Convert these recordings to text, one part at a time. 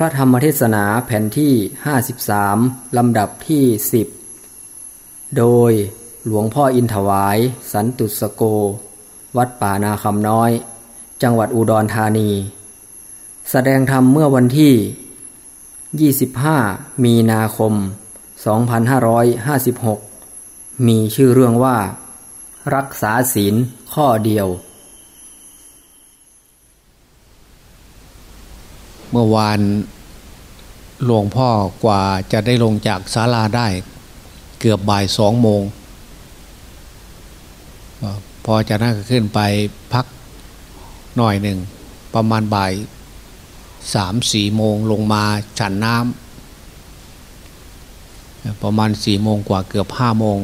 ระธรรมเทศนาแผ่นที่ 53 ลำดับที่ 10 โดยหลวงพ่ออินถวาย สันตุสโก วัดป่านาคำน้อย จังหวัดอุดรธานี แสดงธรรมเมื่อวันที่ 25 มีนาคม 2556 มีชื่อเรื่องว่า รักษาศีลข้อเดียว เมื่อวานหลวงพ่อกว่าจะได้ลงจากศาลาได้ เกือบบ่ายสองโมง พอจะนั่งขึ้นไปพักหน่อยหนึ่ง ประมาณบ่ายสามสี่โมงลงมาฉันน้ำประมาณสี่โมงกว่าเกือบห้าโมง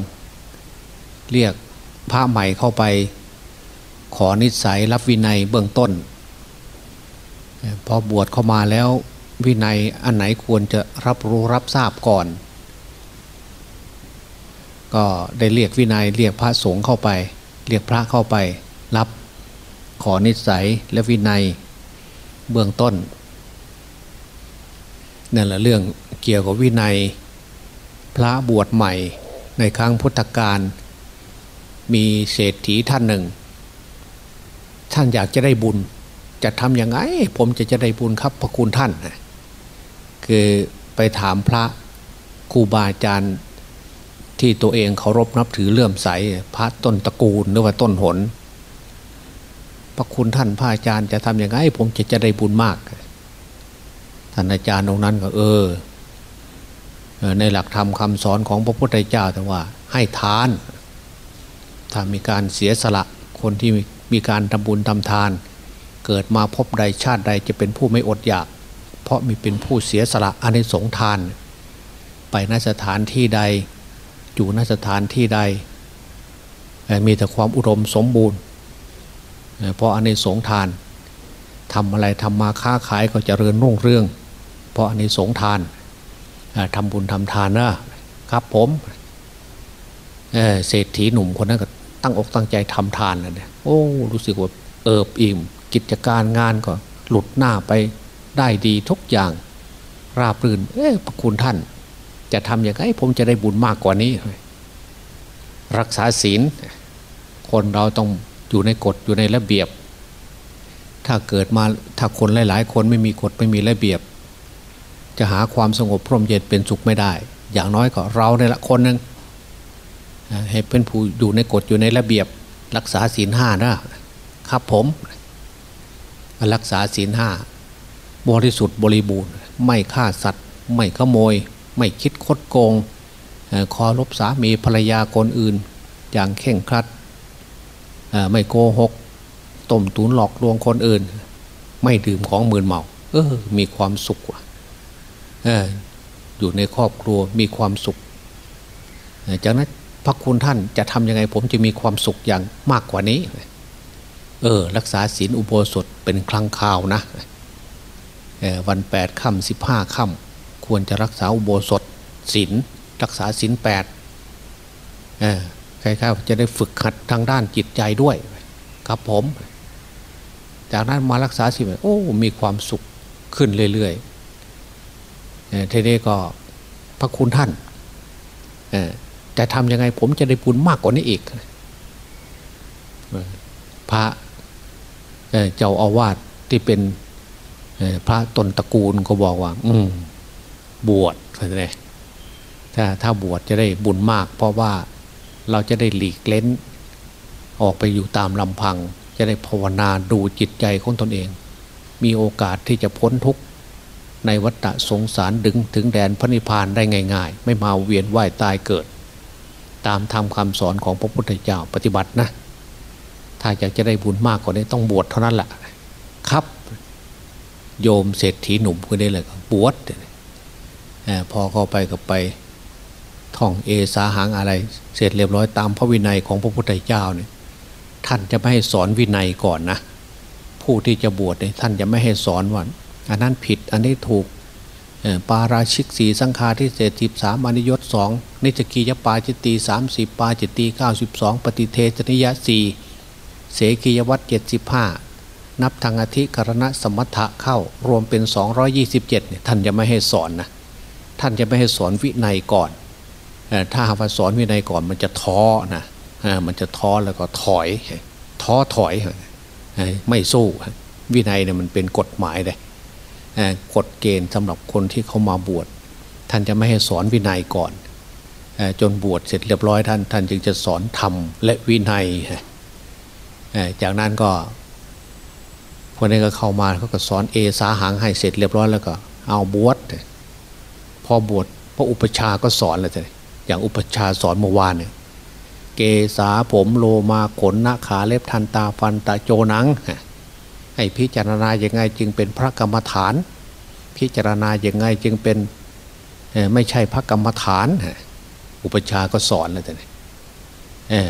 เรียกพระใหม่เข้าไป ขอนิสัยรับวินัยเบื้องต้น พอบวชเข้ามาแล้ววินัยอันไหนควรจะรับรู้รับทราบก่อน ก็ได้เรียกวินัยเรียกพระสงฆ์เข้าไป เรียกพระเข้าไป รับขอนิสัยและวินัยเบื้องต้นนั่นแหละเรื่องเกี่ยวกับวินัย พระบวชใหม่ในครั้งพุทธกาลมีเศรษฐีท่านหนึ่ง ท่านอยากจะได้บุญ จะทำยังไง ผมจะจะได้บุญครับพระคุณท่าน คือไปถามพระครูบาอาจารย์ที่ตัวเองเคารพนับถือเลื่อมใส พระต้นตระกูลหรือว่าต้นหน พระคุณท่านพระอาจารย์จะทำยังไง ผมจะจะได้บุญมาก ท่านอาจารย์ตรงนั้นก็เออ ในหลักธรรมคำสอนของพระพุทธเจ้าแต่ว่า ให้ทาน ถ้ามีการเสียสละคนที่มีการทำบุญทำทาน เกิดมาพบใดชาติใดจะเป็นผู้ไม่อดอยาก เพราะมีเป็นผู้เสียสละอนิสงทาน ไปนสถานที่ใด อยู่นสถานที่ใด มีแต่ความอุดมสมบูรณ์ เพราะอนิสงทานทำอะไรทำมาค้าขายก็จเจริญรุ่งเรื่อง เพราะอนิสงทานทำบุญทำทานนะครับผมเศรษฐีหนุ่มคนนั้นก็ตั้งอกตั้งใจทำทานนะโอ้รู้สึกว่าเอิบอิ่ม กิจการงานก็หลุดหน้าไปได้ดีทุกอย่าง ราบรื่น เอ๊ะพระคุณท่าน จะทำอยังไงผมจะได้บุญมากกว่านี้ รักษาศีล คนเราต้องอยู่ในกฎอยู่ในระเบียบ ถ้าเกิดมาถ้าคนหลาย ๆ คนไม่มีกฎไม่มีระเบียบ จะหาความสงบพร่มเย็นเป็นสุขไม่ได้ อย่างน้อยก็เราในละคนหนึ่งให้เป็นผู้อยู่ในกฎอยู่ในระเบียบ รักษาศีลห้านะครับผม รักษาศีลห้าบริสุทธิ์บริบูรณ์ ไม่ฆ่าสัตว์ ไม่ขโมย ไม่คิดคดโกงคอรบสามีภรรยาคนอื่น อย่างเข่งครัดไม่โกหกต้มตุนหลอกลวงคนอื่น ไม่ดื่มของมืนเมา เออ มีความสุขออยู่ในครอบครัวมีความสุข จากนั้นพระคุณท่านจะทำยังไงผมจะมีความสุขอย่างมากกว่านี้ เออ รักษาศีลอุโบสถเป็นครั้งคราวนะวันแปดค่ำสิบห้าค่ำควรจะรักษาอุโบสถศีลรักษาศีลแปดใครๆจะได้ฝึกขัดทางด้านจิตใจด้วย ครับผม จากนั้นมารักษาศีลโอ้ มีความสุขขึ้นเรื่อยๆทีนี้ก็พระคุณท่านจะทำยังไงผมจะได้บุญมากกว่านี้อีกพระ เจ้าอาวาสที่เป็นพระตนตระกูลก็บอกว่า อืมบวชอะไรถ้าถ้าบวชจะได้บุญมาก เพราะว่าเราจะได้หลีกเล้น ออกไปอยู่ตามลำพัง จะได้ภาวนาดูจิตใจของตนเอง มีโอกาสที่จะพ้นทุกข์ในวัฏสงสารดึงถึงแดนพระนิพพานได้ง่าย ๆ ไม่มาเวียนว่ายตายเกิด ตามธรรมคำสอนของพระพุทธเจ้าปฏิบัตินะ ถ้าอยากจะได้บุญมากกว่านี้ต้องบวชเท่านั้นแหละครับ โยมเศรษฐีหนุ่มคนนี้เลยบวชพอเข้าไปกับไปท่องเอสาหางอะไร เสร็จเรียบร้อยตามพระวินัยของพระพุทธเจ้าเนี่ยท่านจะไม่ให้สอนวินัยก่อนนะผู้ที่จะบวชเนี่ยท่านจะไม่ให้สอนว่าอันนั้นผิดอันนี้ถูกปาราชิกสีสังฆาทิเศษสิบสามอนิยตสองนิจกียปาจิตตีสามสิบปาจิตตีเก้าสิบสองปฏิเทชนิยะสี่ เสกียวัตเจ็ดสิบห้านับทางอธิกรณะสมถะเข้ารวมเป็น 227เนี่ยท่านจะไม่ให้สอนนะท่านจะไม่ให้สอนวินัยก่อน ถ้าหากว่าสอนวินัยก่อนมันจะท้อนะมันจะท้อแล้วก็ถอยท้อถอยไม่สู้วินัยเนี่ยมันเป็นกฎหมายเลยกฎเกณฑ์สำหรับคนที่เขามาบวชท่านจะไม่ให้สอนวินัยก่อน จนบวชเสร็จเรียบร้อยท่าน ท่านจึงจะสอนธรรมและวินัย จากนั้นก็พวกนี้ก็เข้ามาเขาก็สอนเอสาหังให้เสร็จเรียบร้อยแล้วก็ เอาบวชพอบวชพระอุปชาก็สอนเลยอย่างอุปชาสอนเมื่อวานเนี่ยเกษาผมโลมาขนนาขาเล็บทันตาฟันตาโจนังให้พิจารณาอย่างไงจึงเป็นพระกรรมฐาน พิจารณาอย่างไงจึงเป็นไม่ใช่พระกรรมฐาน อุปชาก็สอนแล้วแต่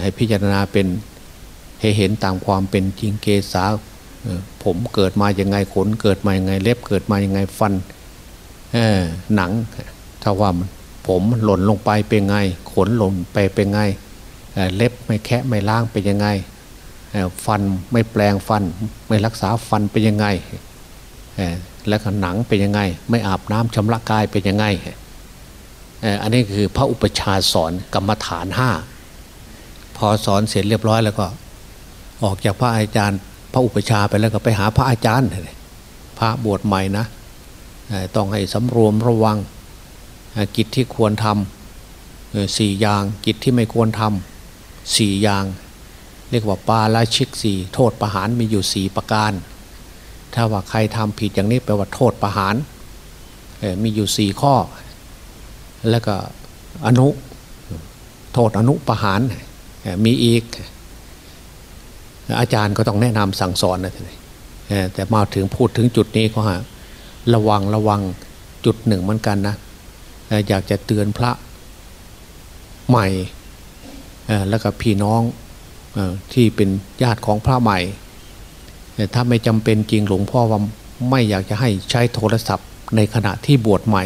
ให้พิจารณาเป็น ให้เห็นตามความเป็นจริงเกษาผมเกิดมาอย่างไงขนเกิดมาอย่างไงเล็บเกิดมาอย่างไงฟันหนัง ถ้าว่าผมหล่นลงไปเป็นไง ขนหล่นไปเป็นไงเล็บไม่แคะไม่ล้างเป็นยังไงฟันไม่แปลงฟัน ไม่รักษาฟันเป็นยังไงแล้วก็หนังเป็นยังไง ไม่อาบน้ำชำระกายเป็นยังไงอันนี้คือพระอุปชาสอนกรรมฐานห้าพอสอนเสร็จเรียบร้อยแล้วก็ ออกจากพระอาจารย์ พระอุปชาไปแล้วก็ไปหาพระอาจารย์ พระบวชใหม่นะต้องให้สำรวมระวังกิจที่ควรทำสี่อย่างกิจที่ไม่ควรทำสี่อย่าง เรียกว่าปาราชิกสี่โทษประหารมีอยู่สี่ประการ ถ้าว่าใครทำผิดอย่างนี้แปลว่าโทษประหารมีอยู่สี่ข้อ แล้วก็อนุ โทษอนุประหารมีอีก อาจารย์ก็ต้องแนะนำสั่งสอนนะแต่มาถึงพูดถึงจุดนี้ก็ฮะระวังระวังจุดหนึ่งเหมือนกันนะอยากจะเตือนพระใหม่แล้วก็พี่น้องที่เป็นญาติของพระใหม่ถ้าไม่จำเป็นจริงหลวงพ่อว่าไม่อยากจะให้ใช้โทรศัพท์ในขณะที่บวชใหม่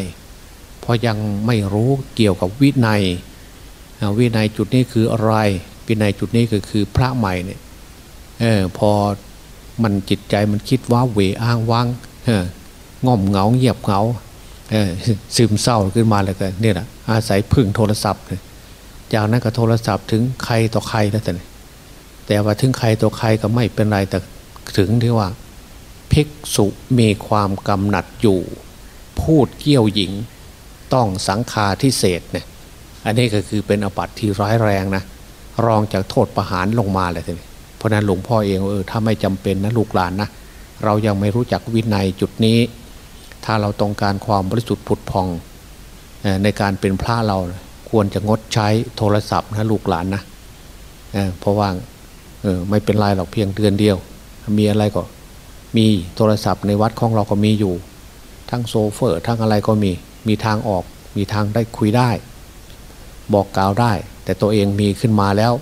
เพราะยังไม่รู้เกี่ยวกับวินัยวินัยจุดนี้คืออะไรวินัยจุดนี้ก็คือพระใหม่เนี่ย เออพอมันจิตใจมันคิดว่าเวอ้างว่างง่อมเหงาเงียบเหงาเออซึมเศร้าขึ้นมาเลยกันนี่แหละอาศัยพึ่งโทรศัพท์จากนั้นก็โทรศัพท์ถึงใครต่อใครแล้วแต่แต่ว่าถึงใครต่อใครก็ไม่เป็นไรแต่ถึงที่ว่าภิกษุมีความกำหนัดอยู่ พูดเกี่ยวหญิงต้องสังคาที่เศษเนี่ยอันนี้ก็คือเป็นอบัติที่ร้ายแรงนะรองจากโทษประหารลงมาเลยทีนี้ เพราะนั้นหลวงพ่อเองเออถ้าไม่จำเป็นนะลูกหลานนะเรายังไม่รู้จักวินัยจุดนี้ ถ้าเราต้องการความบริสุทธิ์ผุดพองในการเป็นพระเราควรจะงดใช้โทรศัพท์นะลูกหลานนะเพราะว่าไม่เป็นไรหรอกเพียงเดือนเดียว มีอะไรก็มีโทรศัพท์ในวัดของเราก็มีอยู่ ทั้งโซเฟอร์ทั้งอะไรก็มีมีทางออก มีทางได้คุยได้ บอกกล่าวได้ แต่ตัวเองมีขึ้นมาแล้ว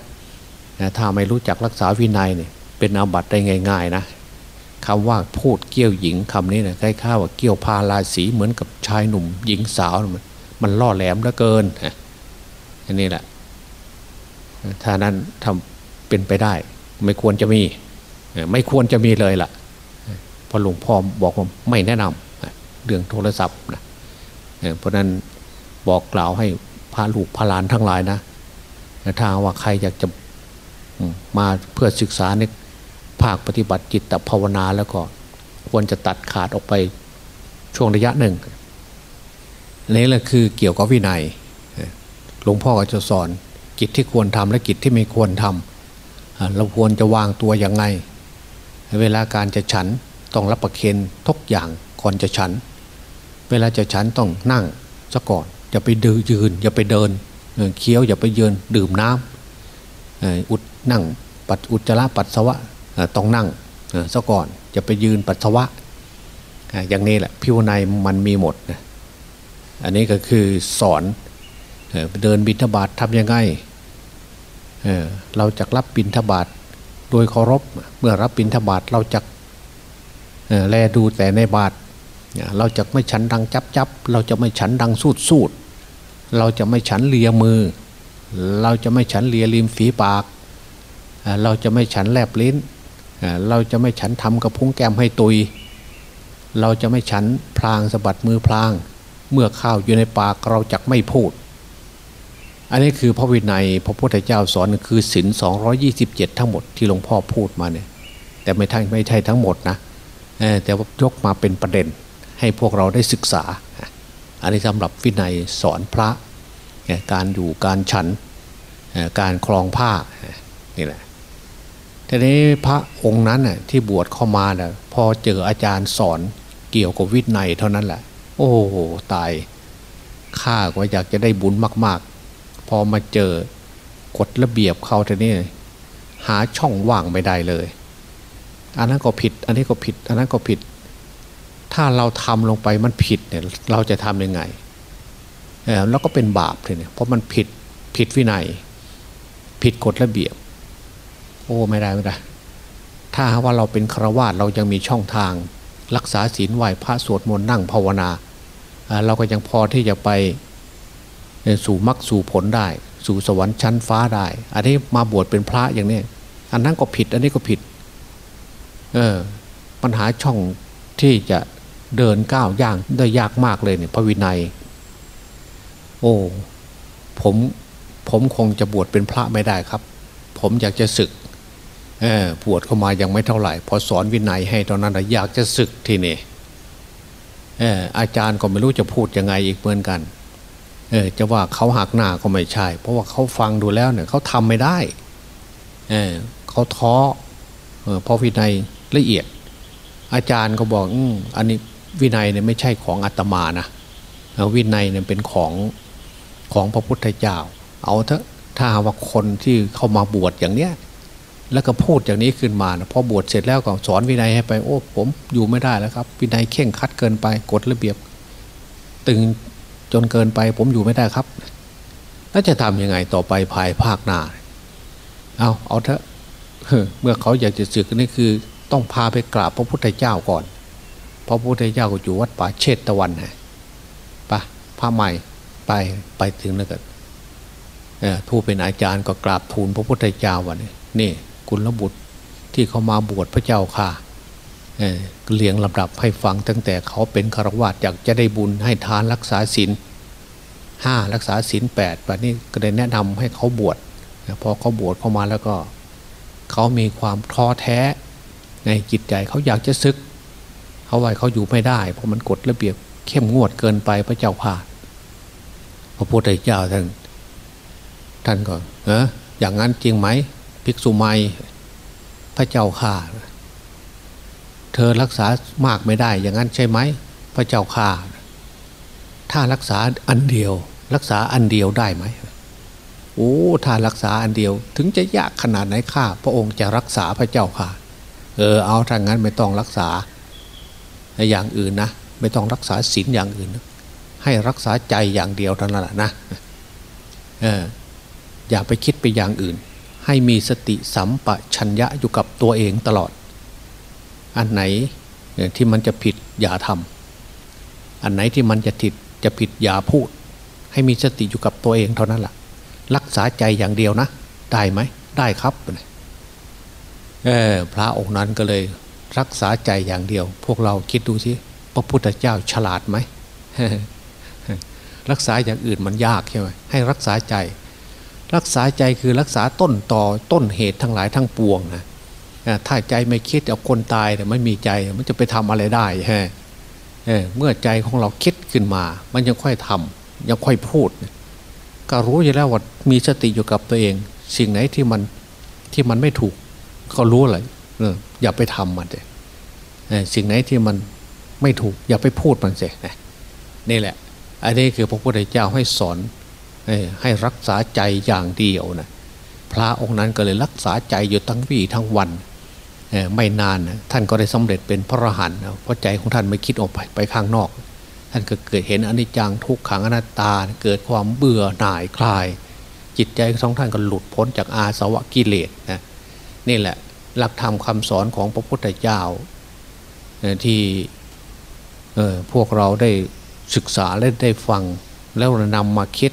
ถ้าไม่รู้จักรักษาวินัยเนี่ยเป็นอาบัติได้ง่าย ๆนะคำว่าพูดเกี่ยวหญิงคำนี้นะใกล้ข้าวว่าเกี่ยวพาราสีเหมือนกับชายหนุ่ม หญิงสาวมันมันล่อแหลมเหลือเกินอันนี้แหละถ้านั้นทำเป็นไปได้ ไม่ควรจะมี ไม่ควรจะมีเลยล่ะพอหลวงพ่อบอกว่าไม่แนะนำเรื่องโทรศัพท์นะเพราะนั้นบอกกล่าวให้พาลูกพาหลานทั้งหลายนะถ้าว่าใครอยากจะ มาเพื่อศึกษาเนี่ยภาคปฏิบัติจิตภาวนาแล้วก็ควรจะตัดขาดออกไปช่วงระยะหนึ่งนี่แหละคือเกี่ยวกับวินัยหลวงพ่อก็จะสอนกิจที่ควรทำและกิจที่ไม่ควรทำเราควรจะวางตัวยังไง เวลาการจะฉันต้องรับประเคนทุกอย่างก่อนจะฉัน เวลาจะฉันต้องนั่งซะก่อนอย่าไปดืยืน อย่าไปเดินเคี้ยวอย่าไปยืนดื่มน้ำอุด นั่งปัดอุจจาระปัสสาวะต้องนั่งซะก่อนจะไปยืนปัสสาวะอย่างนี้แหละพิวในมันมีหมดนะอันนี้ก็คือสอนเดินบิณฑบาตทำยังไงเเราจะรับบิณฑบาตโดยเคารพเมื่อรับบิณฑบาตเราจะแลดูแต่ในบาตเราจะไม่ฉันดังจับจับเราจะไม่ฉันดังสูดสูดเราจะไม่ฉันเลียมือ เราจะไม่ฉันเลียริมฝีปาก เราจะไม่ฉันแลบลิ้น เราจะไม่ฉันทำกับพุ้งแก้มให้ตุย เราจะไม่ฉันพลางสะบัดมือพลาง เมื่อข้าวอยู่ในปากเราจะไม่พูด อันนี้คือพระวินัยพระพุทธเจ้าสอนคือศินสองยี่สิบเจ็ดทั้งหมดที่หลวงพ่อพูดมาเนี่ยแต่ไม่ทั้งไม่ใช่ทั้งหมดนะแต่ว่ายกมาเป็นประเด็นให้พวกเราได้ศึกษา อันนี้สำหรับวินัยสอนพระ การอยู่การฉันการคลองผ้านี่แหละ ทีนี้พระองค์นั้นน่ะที่บวชเข้ามาน่ะพอเจออาจารย์สอนเกี่ยวกับวินัยเท่านั้นแหละ โอ้โหตายข้าก็อยากจะได้บุญมาก ๆ พอมาเจอกฎระเบียบเขาทีนี้หาช่องว่างไม่ได้เลย อันนั้นก็ผิด อันนี้ก็ผิด อันนั้นก็ผิด ถ้าเราทำลงไปมันผิดเนี่ยเราจะทำยังไงแล้วก็เป็นบาปเลยเนี่ยเพราะมันผิดผิดวินัย ผิดกฎระเบียบ โอ้ไม่ได้ไม่ได้ ถ้าว่าเราเป็นครวาสเรายังมีช่องทาง รักษาศีลไหวพระสวดมนต์นั่งภาวนา เราก็ยังพอที่จะไปสู่มรรคสู่ผลได้ สู่สวรรค์ชั้นฟ้าได้ อันนี้มาบวชเป็นพระอย่างนี้อันนั้นก็ผิด อันนี้ก็ผิด เออ ปัญหาช่องที่จะเดินก้าวย่างได้ยากมากเลยเนี่ยพระวินัย โอ้ผมผมคงจะบวชเป็นพระไม่ได้ครับ ผมอยากจะศึก เออบวชเข้ามายังไม่เท่าไหร่ พอสอนวินัยให้ตอนนั้นอยากจะศึกทีนี่อาจารย์ก็ไม่รู้จะพูดยังไงอีกเหมือนกันเออจะว่าเขาหักหน้าก็ไม่ใช่ เพราะว่าเขาฟังดูแล้วเนี่ยเขาทำไม่ได้เออเขาท้อเออเพราะวินัยละเอียด อาจารย์ก็บอกอืมอันนี้วินัยเนี่ยไม่ใช่ของอาตมานะวินัยเนี่ยเป็นของของพระพุทธเจ้า เอาเถอะถ้าว่าคนที่เข้ามาบวชอย่างเนี้ย แล้วก็พูดอย่างนี้ขึ้นมานะพอบวชเสร็จแล้วก็สอนวินัยให้ไปโอ้ผมอยู่ไม่ได้แล้วครับ วินัยเข่งคัดเกินไปกฎระเบียบ ตึงจนเกินไป ผมอยู่ไม่ได้ครับแล้วจะทํำยังไงต่อไปภายภาคหน้าเอาเอาเถอะเมื่อเขาอยากจะศึกนี่คือ ต้องพาไปกราบพระพุทธเจ้าก่อนพระพุทธเจ้าก็อยู่วัดป่าเชตตะวันไงปะพระใหม่ไปไปถึงแล้วก็ผู้เป็นอาจารย์ก็กราบทูลพระพุทธเจ้าวันนี้นี่ กุลบุตรที่เขามาบวชพระเจ้าค่ะเเลี้ยงลำดับให้ฟังตั้งแต่เขาเป็นคารวะอยากจะได้บุญให้ทานรักษาศีลห้ารักษาศีลแปดแบบนี้ก็ได้แนะนำให้เขาบวชพอเขาบวชเข้ามาแล้วก็ เขามีความท้อแท้ ในจิตใจเขาอยากจะซึกเขาไว้เขาอยู่ไม่ได้ เพราะมันกฎระเบียบเข้มงวดเกินไปพระเจ้าค่ะพระพุทธเจ้าท่านท่านก็เอออย่างนั้นจริงไหม ภิกษุไม่พระเจ้าข่าเธอรักษามากไม่ได้ อย่างนั้นใช่ไหมพระเจ้าข่าถ้ารักษาอันเดียว รักษาอันเดียวได้ไหมโอ้ถ้ารักษาอันเดียว ถึงจะยากขนาดไหนข้าพระองค์จะรักษาพระเจ้าค่ะ เออเอาถ้างั้นไม่ต้องรักษาอย่างอื่นนะไม่ต้องรักษาศีลอย่างอื่นนะให้รักษาใจอย่างเดียวเท่านั้นนะเอออย่าไปคิดไปอย่างอื่น ให้มีสติสัมปชัญญะอยู่กับตัวเองตลอด อันไหนที่มันจะผิดอย่าทำอันไหนที่มันจะผิดจะผิดอย่าพูด ให้มีสติอยู่กับตัวเองเท่านั้นแหละรักษาใจอย่างเดียวนะ ได้ไหมได้ครับเออพระองค์นั้นก็เลยรักษาใจอย่างเดียว พวกเราคิดดูสิพระพุทธเจ้าฉลาดไหมรักษาอย่างอื่นมันยากใช่ไหมให้รักษาใจ รักษาใจคือรักษาต้นต่อต้นเหตุทั้งหลายทั้งปวงนะถ้าใจไม่คิดเอาคนตายแต่ไม่มีใจมันจะไปทำอะไรได้ฮะเมื่อใจของเราคิดขึ้นมา มันยังค่อยทำยังค่อยพูด ก็รู้อยู่แล้วว่ามีสติอยู่กับตัวเอง สิ่งไหนที่มันที่มันไม่ถูกก็รู้เลยอย่าไปทำมันเลยสิ่งไหนที่มันไม่ถูก อย่าไปพูดมันเสียนี่แหละ อันนี้คือพระพุทธเจ้าให้สอน ให้รักษาใจอย่างเดียวนะพระองค์นั้นก็เลยรักษาใจอยู่ทั้งวี่ทั้งวันไม่นานนะท่านก็ได้สำเร็จเป็นพระอรหันต์เพราะใจของท่านไม่คิดออกไปไปข้างนอก ท่านก็เกิดเห็นอนิจจังทุกขังอนัตตา เกิดความเบื่อหน่ายคลาย จิตใจของท่านก็หลุดพ้นจากอาสวะกิเลสนะนี่แหละหลักธรรมคำสอนของพระพุทธเจ้าที่พวกเราได้ศึกษาและได้ฟังแล้วนำมาคิด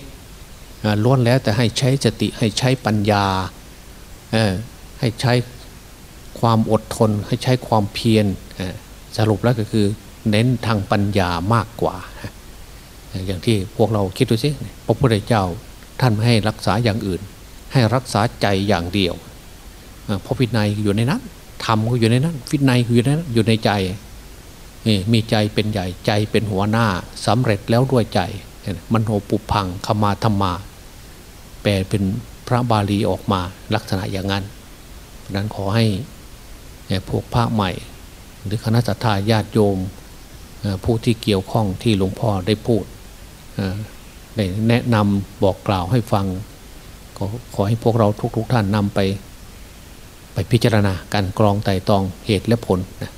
ล้วนแล้วแต่ให้ใช้สติให้ใช้ปัญญาให้ใช้ความอดทน ให้ใช้ความเพียรสรุปแล้วก็คือเน้นทางปัญญามากกว่า อย่างที่พวกเราคิดดูสิพระพุทธเจ้าท่านไม่ให้รักษาอย่างอื่น ให้รักษาใจอย่างเดียวเพราะวินัยอยู่ในนั้นธรรมก็อยู่ในนั้นวินัยอยู่ในนั้นอยู่ในใจมีใจเป็นใหญ่ใจเป็นหัวหน้าสำเร็จแล้วด้วยใจ มันโหปุพังขมาธรรมา ปลเป็นพระบาลีออกมาลักษณะอย่างนั้นนั้นขอให้พวกพระใหม่ หรือคณะสัตยาญาติโยมผู้ที่เกี่ยวข้องที่หลวงพ่อได้พูดได้แนะนำบอกกล่าวให้ฟังขอขอให้พวกเราทุกๆทท่านนำไป ไปพิจารณาการกรองไต่ตองเหตุและผลนะ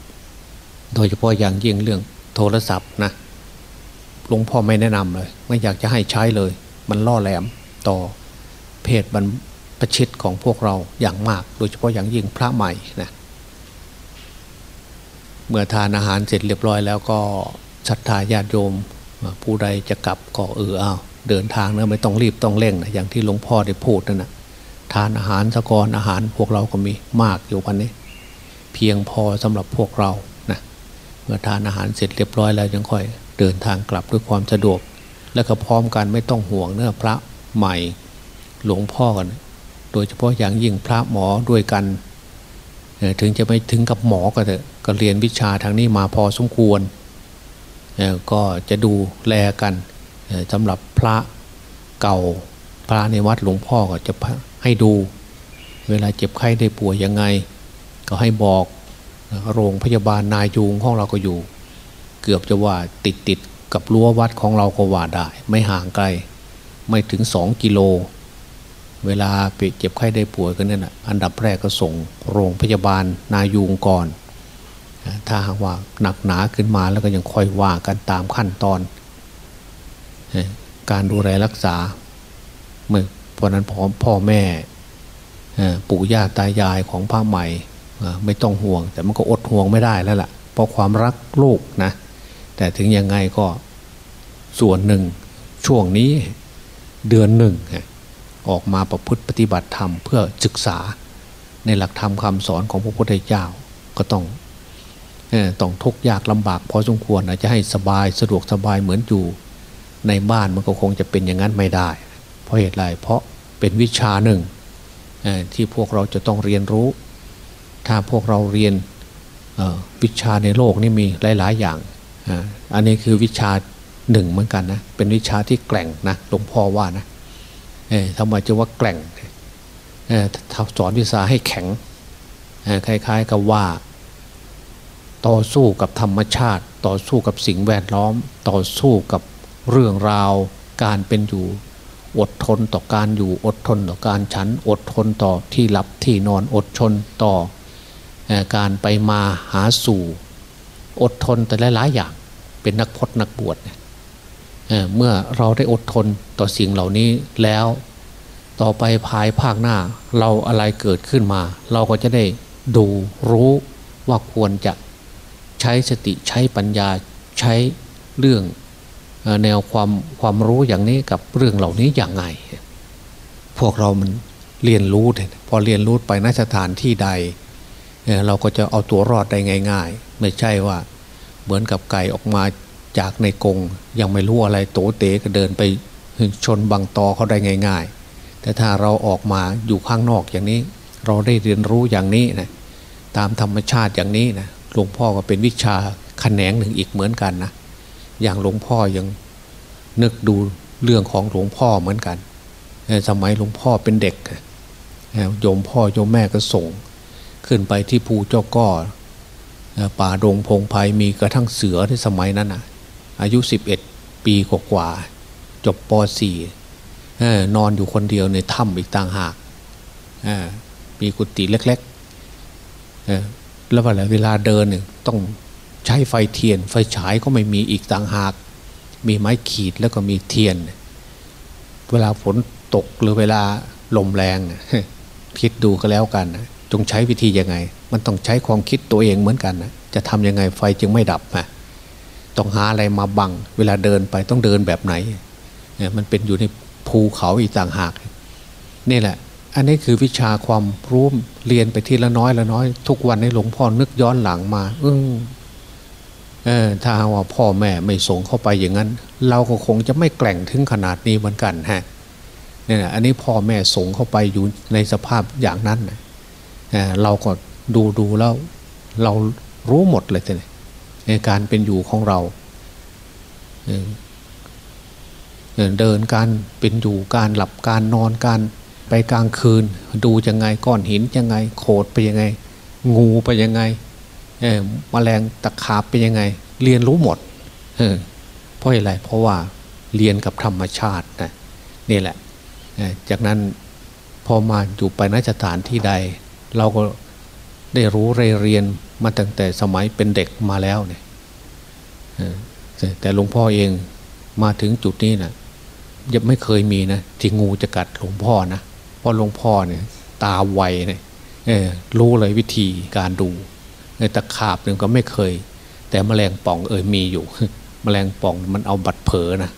โดยเฉพาะอย่างยิ่งเรื่องโทรศัพท์นะหลวงพ่อไม่แนะนำเลย ไม่อยากจะให้ใช้เลย มันล่อแหลมต่อ เพศบรรประชิดของพวกเราอย่างมาก โดยเฉพาะอย่างยิ่งพระใหม่นะเมื่อทานอาหารเสร็จเรียบร้อยแล้วก็ศรัทธาญาติโยมผู้ใดจะกลับก็เออเอาเดินทางเนะไม่ต้องรีบต้องเร่งนะอย่างที่หลวงพ่อได้พูดนั่นนะทานอาหารสกอรอาหารพวกเราก็มีมากอยู่วันนี้ เพียงพอสำหรับพวกเรานะเมื่อทานอาหารเสร็จเรียบร้อยแล้วยังค่อย เดินทางกลับด้วยความสะดวก และก็พร้อมกันไม่ต้องห่วงเนื้อพระใหม่ หลวงพ่อกัน โดยเฉพาะอย่างยิ่งพระหมอด้วยกัน ถึงจะไม่ถึงกับหมอก็เถอะก็เรียนวิชาทางนี้มาพอสมควร ก็จะดูแลกันสำหรับพระเก่าพระในวัดหลวงพ่อก็จะให้ดู เวลาเจ็บไข้ได้ป่วยยังไง ก็ให้บอกโรงพยาบาลนายยูงของเราก็อยู่ เกือบจะว่าติดติดกับรั้ววัดของเราก็ว่าได้ ไม่ห่างไกล ไม่ถึงสองกิโล เวลาปเจ็บไข้ได้ป่วยกันเนี่ยอันดับแรกก็ส่งโรงพยาบาลนายูงก่อน ถ้าหากว่าหนักหนาขึ้นมาแล้วก็ยังค่อยว่ากันตามขั้นตอน การดูแลรักษาเมื่อเพราะนั้นพ่อพ่อแม่ปู่ย่าตายายของพระใหม่ไม่ต้องห่วง แต่มันก็อดห่วงไม่ได้แล้วล่ะ เพราะความรักลูกนะ แต่ถึงยังไงก็ส่วนหนึ่งช่วงนี้เดือนหนึ่ง ออกมาประพฤติปฏิบัติธรรมเพื่อศึกษา ในหลักธรรมคำสอนของพระพุทธเจ้าก็ต้องต้องทุกข์ยากลำบากพอสมควรนะจะให้สบายสะดวกสบายเหมือนอยู่ ในบ้านมันก็คงจะเป็นอย่างนั้นไม่ได้ เพราะเหตุไรเพราะเป็นวิชาหนึ่งที่พวกเราจะต้องเรียนรู้ ถ้าพวกเราเรียนวิชาในโลกนี่มีหลาย ๆ อย่าง อันนี้คือวิชาหนึ่งเหมือนกันนะ เป็นวิชาที่แกล่งนะ หลวงพ่อว่านะ ทำไมจะว่าแกล่งสอนวิชาให้แข็งคล้าย ๆ กับว่า ต่อสู้กับธรรมชาติ ต่อสู้กับสิ่งแวดล้อม ต่อสู้กับเรื่องราว การเป็นอยู่อดทนต่อการอยู่อดทนต่อการฉัน อดทนต่อที่หลับที่นอนอดทนต่อการไปมาหาสู่ อดทนแต่หลายๆอย่างเป็นนักพจนักบวชเเมื่อเราได้อดทนต่อสิ่งเหล่านี้แล้ว ต่อไปภายภาคหน้า เราอะไรเกิดขึ้นมา เราก็จะได้ดูรู้ว่าควรจะใช้สติใช้ปัญญาใช้เรื่องแนวความความรู้อย่างนี้กับเรื่องเหล่านี้อย่างไง พวกเรามันเรียนรู้พอเรียนรู้ไปนสถานที่ใด เราก็จะเอาตัวรอดได้ง่าย ๆ ไม่ใช่ว่าเหมือนกับไก่ออกมา จากในกงยังไม่รู้อะไรโตเตก็เดินไปชนบังตอเขาได้ง่าย ๆ แต่ถ้าเราออกมาอยู่ข้างนอกอย่างนี้ เราได้เรียนรู้อย่างนี้นะตามธรรมชาติอย่างนี้นะหลวงพ่อก็เป็นวิชาแขนงหนึ่งอีกเหมือนกันนะอย่างหลวงพ่อยังนึกดูเรื่องของหลวงพ่อเหมือนกันสมัยหลวงพ่อเป็นเด็กโยมพ่อโยมแม่ก็ส่ง ขึ้นไปที่ภูเจ้าก้อป่าดงพงไพ่มีกระทั่งเสือในสมัยนั้นนะ อายุ 11 ปีกว่าจบป .4 นอนอยู่คนเดียวในถ้ำอีกต่างหากมีกุฏิเล็กๆแล้วเวลาเดินต้องใช้ไฟเทียน ไฟฉายก็ไม่มีอีกต่างหาก มีไม้ขีดแล้วก็มีเทียน เวลาฝนตกหรือเวลาลมแรงคิดดูก็แล้วกันจงใช้วิธียังไง มันต้องใช้ความคิดตัวเองเหมือนกันนะจะทำยังไงไฟจึงไม่ดับนะ ต้องหาอะไรมาบัง เวลาเดินไปต้องเดินแบบไหนเนี่ยมันเป็นอยู่ในภูเขาอีกต่างหากนี่แหละ อันนี้คือวิชาความรู้เรียนไปทีละน้อยละน้อย ทุกวันในหลวงพ่อนึกย้อนหลังมาอืเออถ้าว่าพ่อแม่ไม่ส่งเข้าไปอย่างนั้น เราก็คงจะไม่แกล่งถึงขนาดนี้เหมือนกันฮะเนี่ยอันนี้พ่อแม่ส่งเข้าไปอยู่ในสภาพอย่างนั้นเเราก็ดูดูแล้ว เรารู้หมดเลยเลย ในการเป็นอยู่ของเราเดินการเป็นอยู่การหลับการนอนการไปกลางคืน ดูยังไงก้อนหินยังไง โขดไปยังไง งูไปยังไงมแมลงตะขาบไปยังไง เรียนรู้หมดเพราะอะไรเพราะว่าเรียนกับธรรมชาตินะนี่แหละจากนั้นพอมาอยู่ไปนสถานที่ใด เราก็ได้รู้เรียน มาตั้งแต่สมัยเป็นเด็กมาแล้วเนี่ยแต่หลวงพ่อเองมาถึงจุดนี้นะยังไม่เคยมีนะที่งูจะกัดหลวงพ่อนะเพราะหลวงพ่อเนี่ย ตาไวเนี่ยรู้เลยวิธีการดูในตะขาบหนึ่งก็ไม่เคย แต่แมลงป่องเอ่ยมีอยู่แมลงป่องมันเอาบัดเผลอนะ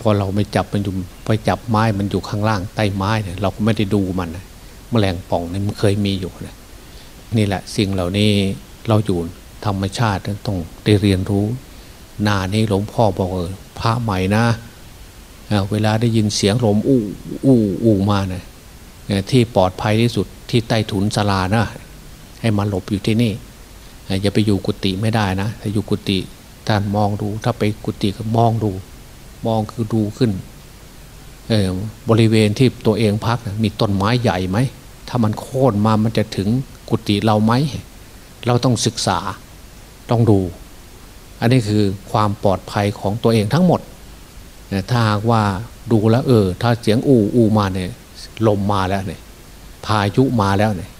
พอเราไม่จับมันอยู่ไปจับไม้มันอยู่ข้างล่างใต้ไม้เนี่ยเราก็ไม่ได้ดูมันนะแมลงป่องเนี่ยมันเคยมีอยู่นะ นี่แหละสิ่งเหล่านี้เราอยู่ธรรมชาติต้องได้เรียนรู้นานี้หลวงพ่อบอกเออพระใหม่นะเวลาได้ยินเสียงลมอู้อู้อู้มานะที่ปลอดภัยที่สุดที่ใต้ถุนศาลานะให้มาหลบอยู่ที่นี่อย่าไปอยู่กุฏิไม่ได้นะถ้าอยู่กุฏิท่านมองดู ถ้าไปกุฏิก็มองดู มองคือดูขึ้นบริเวณที่ตัวเองพักนะมีต้นไม้ใหญ่ไหมถ้ามันโค่นมามันจะถึง กุฏิเราไหม เราต้องศึกษาต้องดู อันนี้คือความปลอดภัยของตัวเองทั้งหมด ถ้าหากว่าดูแล้วเออ ถ้าเสียงอู่อู่มาเนี่ยลมมาแล้วเนี่ยพายุมาแล้วเนี่ย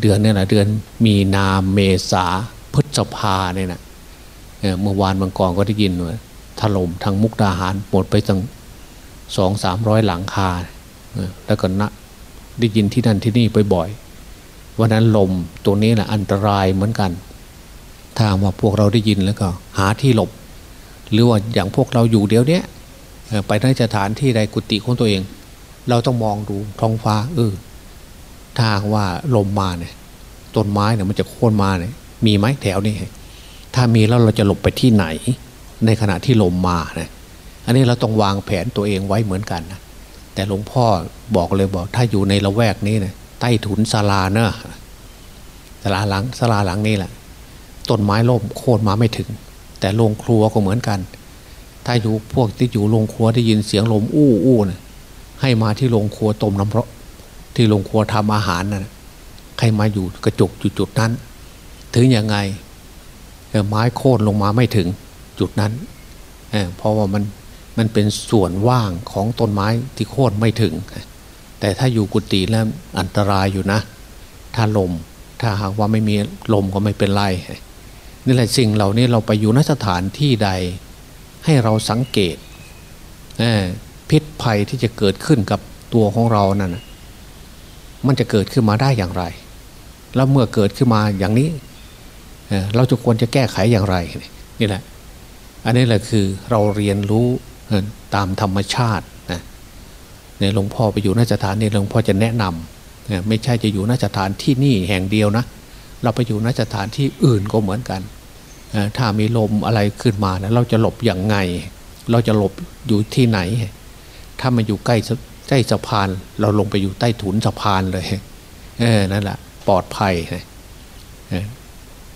เดือนนี่แหละเดือนมีนาเมษาพฤษภาเนี่ยนะเมื่อวานบางกองก็ได้ยินว่าถล่มทางมุกดาหารหมดไปตั้งสองสามร้อยหลังคา แล้วก็นะได้ยินที่นั่นที่นี่บ่อยๆ วันนั้นลมตัวนี้แหละอันตรายเหมือนกัน ถ้าว่าพวกเราได้ยินแล้วก็ หาที่หลบ หรือว่าอย่างพวกเราอยู่เดี๋ยวนี้ไปในสถานที่ใดกุฏิของตัวเอง เราต้องมองดูท้องฟ้าเออถ้าว่าลมมาเนี่ยต้นไม้เนี่ยมันจะโค่นมาเนี่ยมีไหมแถวนี้ถ้ามีแล้วเราจะหลบไปที่ไหน ในขณะที่ลมมาเนี่ยอันนี้เราต้องวางแผนตัวเองไว้เหมือนกันนะแต่หลวงพ่อบอกเลยบอก ถ้าอยู่ในละแวกนี้เนี่ย ใต้ถุนศาลาเนอะศาลาหลังศาลาหลังนี้แหละต้นไม้ล่มโค่นมาไม่ถึง แต่โรงครัวก็เหมือนกัน ถ้าอยู่พวกที่อยู่โรงครัวได้ยินเสียงลมอู้อู้นี่ยให้มาที่โรงครัวต้มน้ำร้อนที่โรงครัวทำอาหารนะ่ะใครมาอยู่กระจกจุดจุดนั้น ถึงยังไงไม้โค่นลงมาไม่ถึงจุดนั้นเเพราะว่ามันมันเป็นส่วนว่างของต้นไม้ที่โค่นไม่ถึง แต่ถ้าอยู่กุฏิแล้วอันตรายอยู่นะ ถ้าลม ถ้าหากว่าไม่มีลมก็ไม่เป็นไรนี่แหละสิ่งเหล่านี้เราไปอยู่นสถานที่ใด ให้เราสังเกตพิษภัยที่จะเกิดขึ้นกับตัวของเรานั่นมันจะเกิดขึ้นมาได้อย่างไร แล้วเมื่อเกิดขึ้นมาอย่างนี้เราจะควรจะแก้ไขอย่างไรนี่แหละ อันนี้แหละคือเราเรียนรู้ตามธรรมชาติ นะในหลวงพ่อไปอยู่นสถานนี่หลวงพ่อจะแนะนำไม่ใช่จะอยู่นสถานที่นี่แห่งเดียวนะ เราไปอยู่นสถานที่อื่นก็เหมือนกันถ้ามีลมอะไรขึ้นมาแล้วเราจะหลบอย่างไง เราจะหลบอยู่ที่ไหน ถ้ามันอยู่ใกล้ใต้สะพาน เราลงไปอยู่ใต้ถุนสะพานเลยเออนั่นแหละปลอดภัย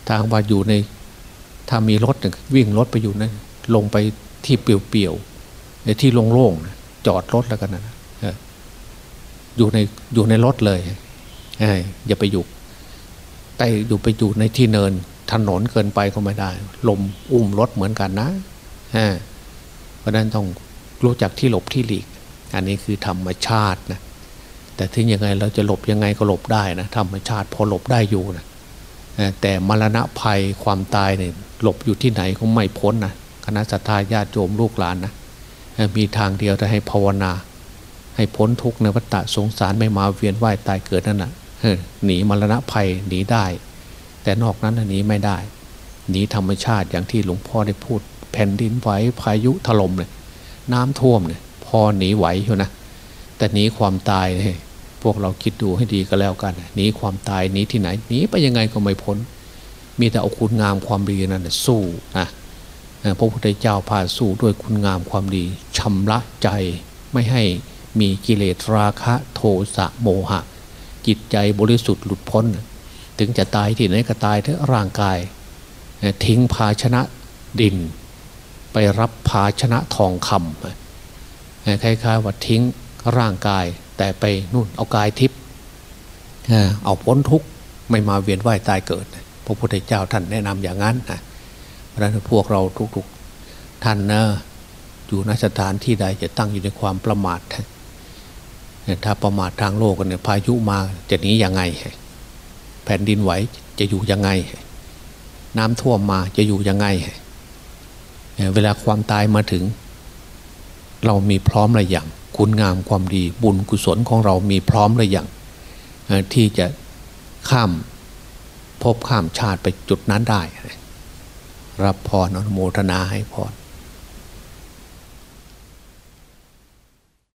ทางว่าอยู่ในถ้ามีรถวิ่งรถไปอยู่นะลงไปที่เปลี่ยวๆในที่โล่งๆจอดรถแล้วกันนะ อยู่ในอยู่ในรถเลยอย่าไปอยู่ใต้อยู่ไปอยู่ในที่เนินถนนเกินไปก็ไม่ได้ ลมอุ้มรถเหมือนกันนะเพราะนั้นต้องรู้จักที่หลบที่หลีก อันนี้คือธรรมชาตินะแต่ถึงยังไงเราจะหลบยังไงก็หลบได้นะธรรมชาติพอหลบได้อยู่นะแต่มรณะภัยความตายเนี่ยหลบอยู่ที่ไหนก็ไม่พ้นนะคณะสัตยาญาติโยมลูกหลานนะมีทางเดียวจะให้ภาวนา ให้พ้นทุกข์ในวัฏสงสารไม่มาเวียนว่ายตายเกิดนั่นนะหนีมรณะภัยหนีได้ แต่นอกนั้นหนีไม่ได้หนีธรรมชาติอย่างที่หลวงพ่อได้พูด แผ่นดินไหวพายุถล่มเลยน้ำท่วมเนี่ยพอหนีไหวอยู่นะแต่หนีความตายเนี่ยพวกเราคิดดูให้ดีก็แล้วกันหนีความตายหนีที่ไหนหนีไปยังไงก็ไม่พ้น มีแต่เอาคุณงามความดีนั่นสู้นะพระพุทธเจ้าพาสู้ด้วยคุณงามความดีชำระใจไม่ให้ มีกิเลสราคะโทสะโมหะ จิตใจบริสุทธิ์หลุดพ้น ถึงจะตายที่ไหนก็ตายเถอะร่างกาย ทิ้งภาชนะดิน ไปรับภาชนะทองคำคล้ายๆว่าทิ้งร่างกายแต่ไปนู่นเอากายทิพย์เอาพ้นทุกข์ไม่มาเวียนว่ายตายเกิด พระพุทธเจ้าท่านแนะนำอย่างนั้นนะเพราะฉะนั้นพวกเราทุกๆท่านนะอยู่นสถานที่ใดจะตั้งอยู่ในความประมาท ถ้าประมาททางโลกเนี่ยพายุมาจะหนียังไง แผ่นดินไหวจะอยู่ยังไง น้ำท่วมมาจะอยู่ยังไง เวลาความตายมาถึง เรามีพร้อมอะไรอย่างคุณงามความดี บุญกุศลของเรามีพร้อมหรือยังที่จะข้ามพบข้ามชาติไปจุดนั้นได้ รับพรอนุโมทนาให้พร